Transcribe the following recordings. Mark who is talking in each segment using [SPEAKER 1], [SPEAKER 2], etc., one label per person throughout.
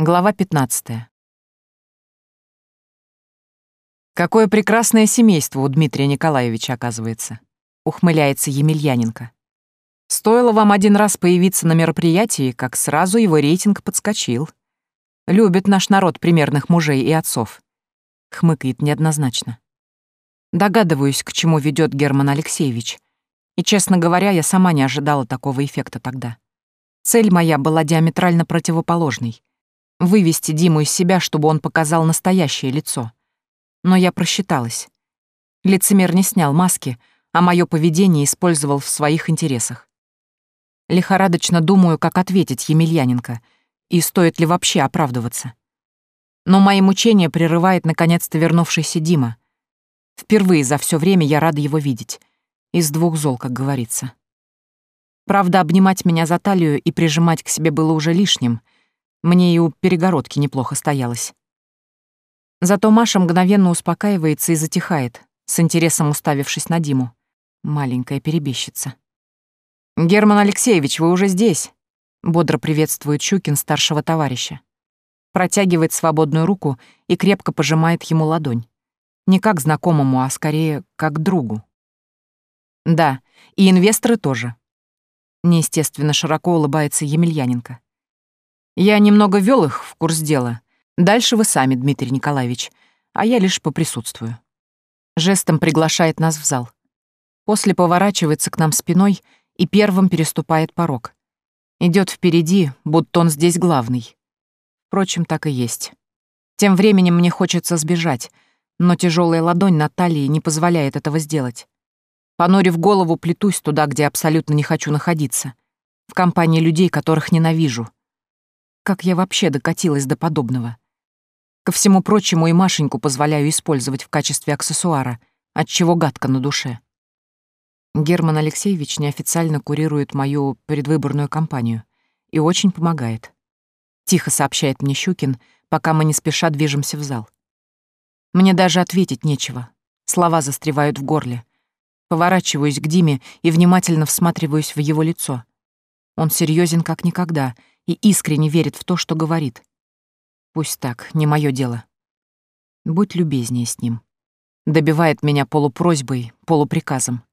[SPEAKER 1] Глава 15. Какое прекрасное семейство у Дмитрия Николаевича оказывается, ухмыляется Емельяненко. Стоило вам один раз появиться на мероприятии, как сразу его рейтинг подскочил. Любит наш народ примерных мужей и отцов. Хмыкает неоднозначно. Догадываюсь, к чему ведет Герман Алексеевич. И, честно говоря, я сама не ожидала такого эффекта тогда. Цель моя была диаметрально противоположной — вывести Диму из себя, чтобы он показал настоящее лицо. Но я просчиталась. Лицемер не снял маски, а мое поведение использовал в своих интересах. Лихорадочно думаю, как ответить Емельяненко, и стоит ли вообще оправдываться. Но мои мучения прерывает наконец-то вернувшийся Дима. Впервые за все время я рада его видеть. Из двух зол, как говорится. Правда, обнимать меня за талию и прижимать к себе было уже лишним — мне и у перегородки неплохо стоялось. Зато Маша мгновенно успокаивается и затихает, с интересом уставившись на Диму. Маленькая перебежчица. «Герман Алексеевич, вы уже здесь!» — бодро приветствует Чукин старшего товарища. Протягивает свободную руку и крепко пожимает ему ладонь. Не как знакомому, а скорее как другу. Да, и инвесторы тоже. Неестественно широко улыбается Емельяненко. Я немного вел их в курс дела. Дальше вы сами, Дмитрий Николаевич, а я лишь поприсутствую. Жестом приглашает нас в зал. После поворачивается к нам спиной и первым переступает порог. Идет впереди, будто он здесь главный. Впрочем, так и есть. Тем временем мне хочется сбежать, но тяжелая ладонь Натальи не позволяет этого сделать. Понурив голову, плетусь туда, где абсолютно не хочу находиться. В компании людей, которых ненавижу. Как я вообще докатилась до подобного? Ко всему прочему и Машеньку позволяю использовать в качестве аксессуара, отчего гадко на душе. Герман Алексеевич неофициально курирует мою предвыборную кампанию и очень помогает. Тихо сообщает мне Щукин, пока мы не спеша движемся в зал. Мне даже ответить нечего. Слова застревают в горле. Поворачиваюсь к Диме и внимательно всматриваюсь в его лицо. Он серьезен как никогда и искренне верит в то, что говорит. Пусть так, не мое дело. Будь любезнее с ним. Добивает меня полупросьбой, полуприказом.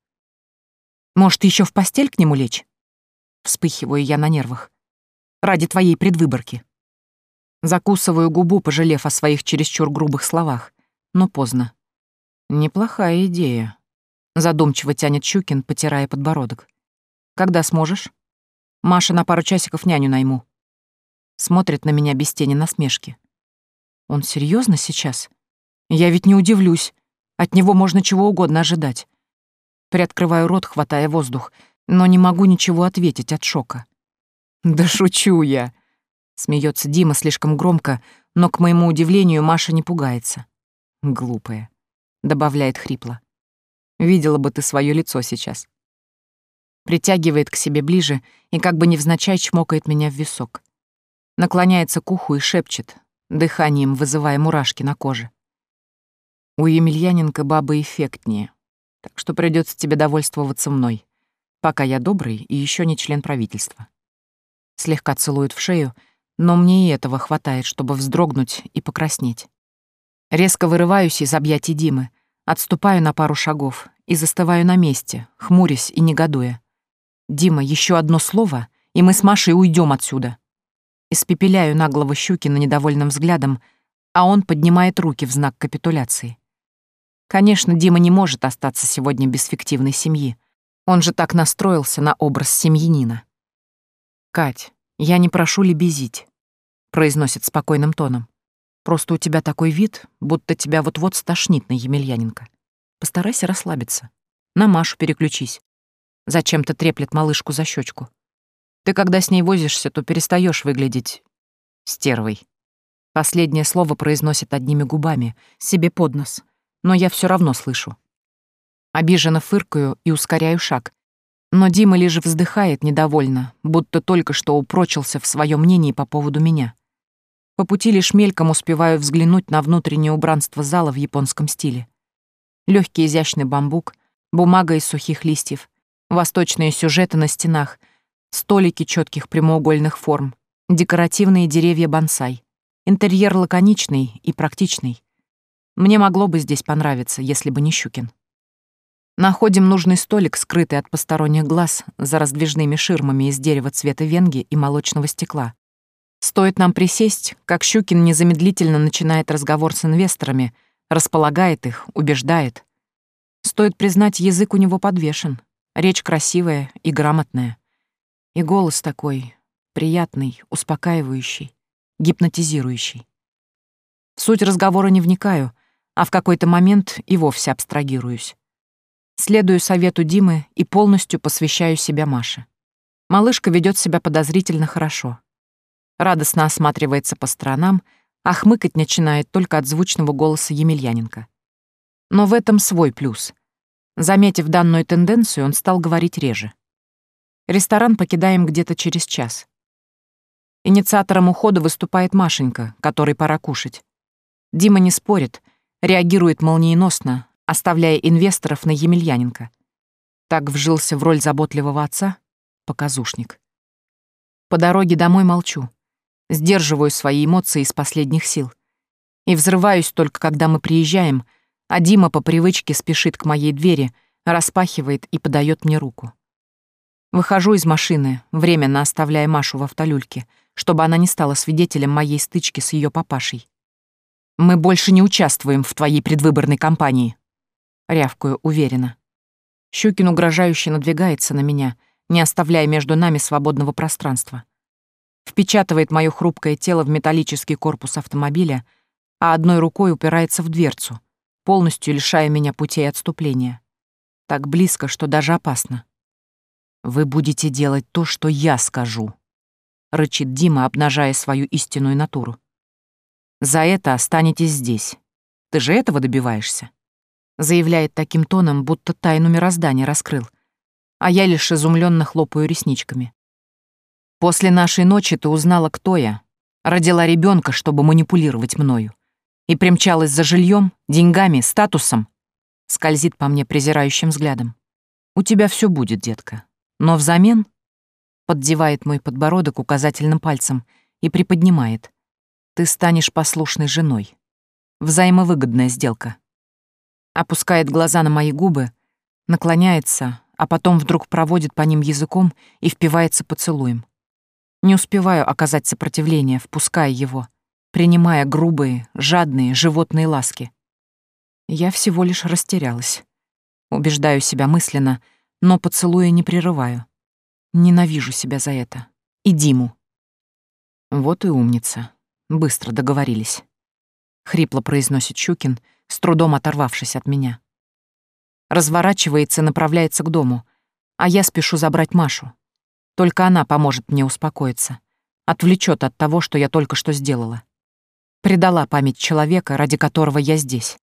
[SPEAKER 1] Может, еще в постель к нему лечь? Вспыхиваю я на нервах. Ради твоей предвыборки. Закусываю губу, пожалев о своих чересчур грубых словах, но поздно. «Неплохая идея», — задумчиво тянет Щукин, потирая подбородок. «Когда сможешь?» Маша на пару часиков няню найму. Смотрит на меня без тени насмешки. Он серьезно сейчас? Я ведь не удивлюсь. От него можно чего угодно ожидать. Приоткрываю рот, хватая воздух, но не могу ничего ответить от шока. Да шучу я. Смеется Дима слишком громко, но, к моему удивлению, Маша не пугается. «Глупая», — добавляет хрипло. «Видела бы ты свое лицо сейчас» притягивает к себе ближе и как бы невзначай чмокает меня в висок. Наклоняется к уху и шепчет, дыханием вызывая мурашки на коже. У Емельяненко бабы эффектнее, так что придется тебе довольствоваться мной, пока я добрый и еще не член правительства. Слегка целует в шею, но мне и этого хватает, чтобы вздрогнуть и покраснеть. Резко вырываюсь из объятий Димы, отступаю на пару шагов и застываю на месте, хмурясь и негодуя. «Дима, еще одно слово, и мы с Машей уйдем отсюда». Испепеляю наглого Щукина недовольным взглядом, а он поднимает руки в знак капитуляции. Конечно, Дима не может остаться сегодня без фиктивной семьи. Он же так настроился на образ семьянина. «Кать, я не прошу лебезить», — произносит спокойным тоном. «Просто у тебя такой вид, будто тебя вот-вот стошнит на Емельяненко. Постарайся расслабиться. На Машу переключись. Зачем-то треплет малышку за щечку. Ты, когда с ней возишься, то перестаешь выглядеть стервой. Последнее слово произносит одними губами, себе под нос, но я все равно слышу. Обиженно фыркаю и ускоряю шаг. Но Дима лишь вздыхает недовольно, будто только что упрочился в своем мнении по поводу меня. По пути лишь мельком успеваю взглянуть на внутреннее убранство зала в японском стиле. Легкий изящный бамбук, бумага из сухих листьев, восточные сюжеты на стенах, столики четких прямоугольных форм, декоративные деревья бонсай. Интерьер лаконичный и практичный. Мне могло бы здесь понравиться, если бы не Щукин. Находим нужный столик, скрытый от посторонних глаз, за раздвижными ширмами из дерева цвета венги и молочного стекла. Стоит нам присесть, как Щукин незамедлительно начинает разговор с инвесторами, располагает их, убеждает. Стоит признать, язык у него подвешен. Речь красивая и грамотная. И голос такой, приятный, успокаивающий, гипнотизирующий. В суть разговора не вникаю, а в какой-то момент и вовсе абстрагируюсь. Следую совету Димы и полностью посвящаю себя Маше. Малышка ведет себя подозрительно хорошо. Радостно осматривается по сторонам, а хмыкать начинает только от звучного голоса Емельяненко. Но в этом свой плюс — Заметив данную тенденцию, он стал говорить реже. Ресторан покидаем где-то через час. Инициатором ухода выступает Машенька, которой пора кушать. Дима не спорит, реагирует молниеносно, оставляя инвесторов на Емельяненко. Так вжился в роль заботливого отца показушник. По дороге домой молчу, сдерживаю свои эмоции из последних сил. И взрываюсь только, когда мы приезжаем, а Дима по привычке спешит к моей двери, распахивает и подает мне руку. Выхожу из машины, временно оставляя Машу в автолюльке, чтобы она не стала свидетелем моей стычки с ее папашей. «Мы больше не участвуем в твоей предвыборной кампании», — рявкую уверенно. Щукин угрожающе надвигается на меня, не оставляя между нами свободного пространства. Впечатывает мое хрупкое тело в металлический корпус автомобиля, а одной рукой упирается в дверцу, полностью лишая меня путей отступления. Так близко, что даже опасно. «Вы будете делать то, что я скажу», — рычит Дима, обнажая свою истинную натуру. «За это останетесь здесь. Ты же этого добиваешься?» Заявляет таким тоном, будто тайну мироздания раскрыл. А я лишь изумленно хлопаю ресничками. «После нашей ночи ты узнала, кто я. Родила ребенка, чтобы манипулировать мною и примчалась за жильем, деньгами, статусом. Скользит по мне презирающим взглядом. У тебя все будет, детка. Но взамен поддевает мой подбородок указательным пальцем и приподнимает. Ты станешь послушной женой. Взаимовыгодная сделка. Опускает глаза на мои губы, наклоняется, а потом вдруг проводит по ним языком и впивается поцелуем. Не успеваю оказать сопротивление, впуская его — принимая грубые, жадные, животные ласки. Я всего лишь растерялась. Убеждаю себя мысленно, но поцелуя не прерываю. Ненавижу себя за это. И Диму. Вот и умница. Быстро договорились. Хрипло произносит Щукин, с трудом оторвавшись от меня. Разворачивается, и направляется к дому, а я спешу забрать Машу. Только она поможет мне успокоиться, отвлечет от того, что я только что сделала предала память человека, ради которого я здесь.